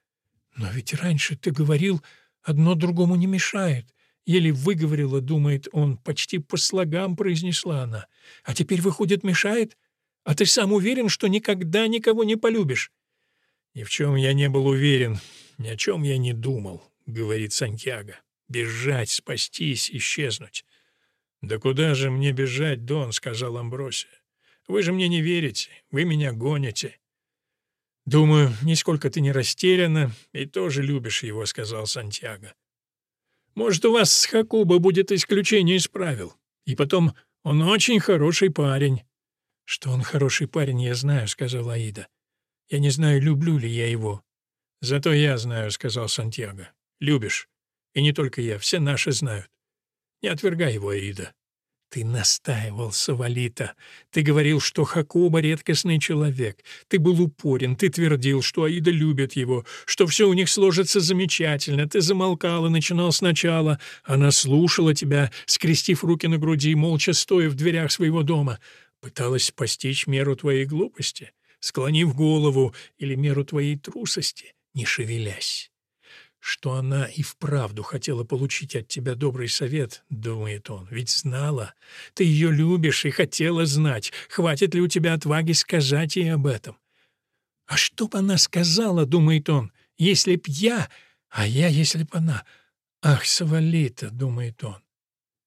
Но ведь раньше ты говорил, одно другому не мешает. Еле выговорила, думает он, почти по слогам произнесла она. А теперь, выходит, мешает? А ты сам уверен, что никогда никого не полюбишь? «Ни в чем я не был уверен, ни о чем я не думал», — говорит Сантьяго. «Бежать, спастись, исчезнуть». «Да куда же мне бежать, Дон?» — сказал Амбросия. «Вы же мне не верите, вы меня гоните». «Думаю, нисколько ты не растеряна и тоже любишь его», — сказал Сантьяго. «Может, у вас с Хакуба будет исключение из правил. И потом, он очень хороший парень». «Что он хороший парень, я знаю», — сказала Аида. Я не знаю, люблю ли я его. Зато я знаю, — сказал Сантьяго. Любишь. И не только я, все наши знают. Не отвергай его, Аида. Ты настаивал, Савалита. Ты говорил, что Хакуба — редкостный человек. Ты был упорен, ты твердил, что Аида любит его, что все у них сложится замечательно. Ты замолкал и начинал сначала. Она слушала тебя, скрестив руки на груди, молча стоя в дверях своего дома. Пыталась постичь меру твоей глупости склонив голову, или меру твоей трусости, не шевелясь. Что она и вправду хотела получить от тебя добрый совет, думает он, ведь знала. Ты ее любишь и хотела знать, хватит ли у тебя отваги сказать ей об этом. А что бы она сказала, думает он, если б я, а я, если б она... Ах, Савалита, думает он.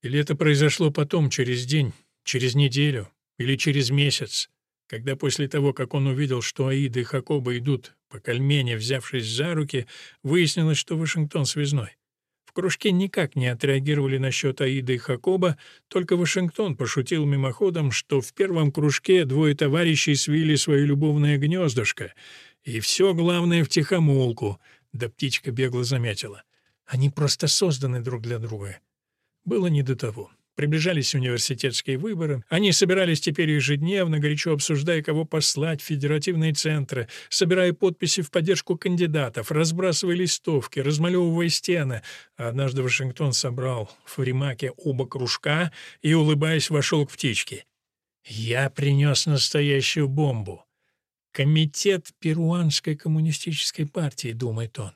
Или это произошло потом, через день, через неделю или через месяц, когда после того, как он увидел, что Аида и Хакоба идут по кальмене, взявшись за руки, выяснилось, что Вашингтон связной. В кружке никак не отреагировали насчет Аиды и Хакоба, только Вашингтон пошутил мимоходом, что в первом кружке двое товарищей свили свое любовное гнездышко, и все главное втихомолку, да птичка бегло заметила. Они просто созданы друг для друга. Было не до того. Приближались университетские выборы. Они собирались теперь ежедневно, горячо обсуждая, кого послать в федеративные центры, собирая подписи в поддержку кандидатов, разбрасывая листовки, размалевывая стены. А однажды Вашингтон собрал в Фримаке оба кружка и, улыбаясь, вошел к птичке. «Я принес настоящую бомбу». «Комитет Перуанской коммунистической партии», — думает он.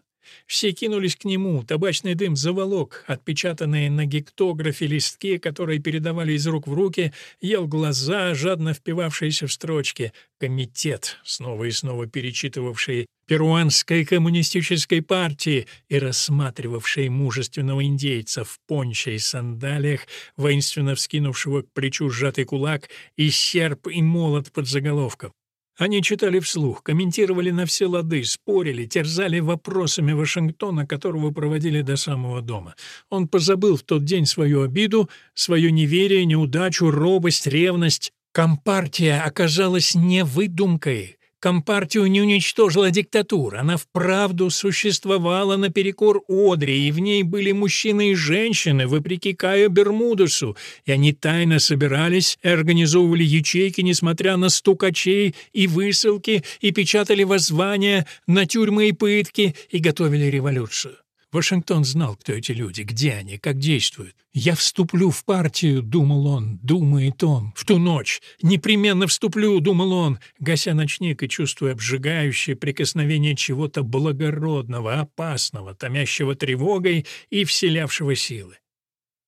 Все кинулись к нему, табачный дым заволок, отпечатанные на гектографе листки, которые передавали из рук в руки, ел глаза, жадно впивавшиеся в строчки. Комитет, снова и снова перечитывавший перуанской коммунистической партии и рассматривавший мужественного индейца в понче и сандалиях, воинственно вскинувшего к плечу сжатый кулак и серп и молот под заголовком. Они читали вслух, комментировали на все лады, спорили, терзали вопросами Вашингтона, которого проводили до самого дома. Он позабыл в тот день свою обиду, свое неверие, неудачу, робость, ревность. Компартия оказалась не выдумкой, Компартию не уничтожила диктатура, она вправду существовала наперекор Одри, и в ней были мужчины и женщины, вопреки Каю Бермудусу, и они тайно собирались и организовывали ячейки, несмотря на стукачей и высылки, и печатали воззвания на тюрьмы и пытки, и готовили революцию. Вашингтон знал, кто эти люди, где они, как действуют. «Я вступлю в партию», — думал он, думает он. «В ту ночь! Непременно вступлю», — думал он, гася ночник и чувствуя обжигающее прикосновение чего-то благородного, опасного, томящего тревогой и вселявшего силы.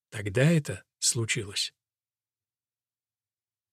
Тогда это случилось.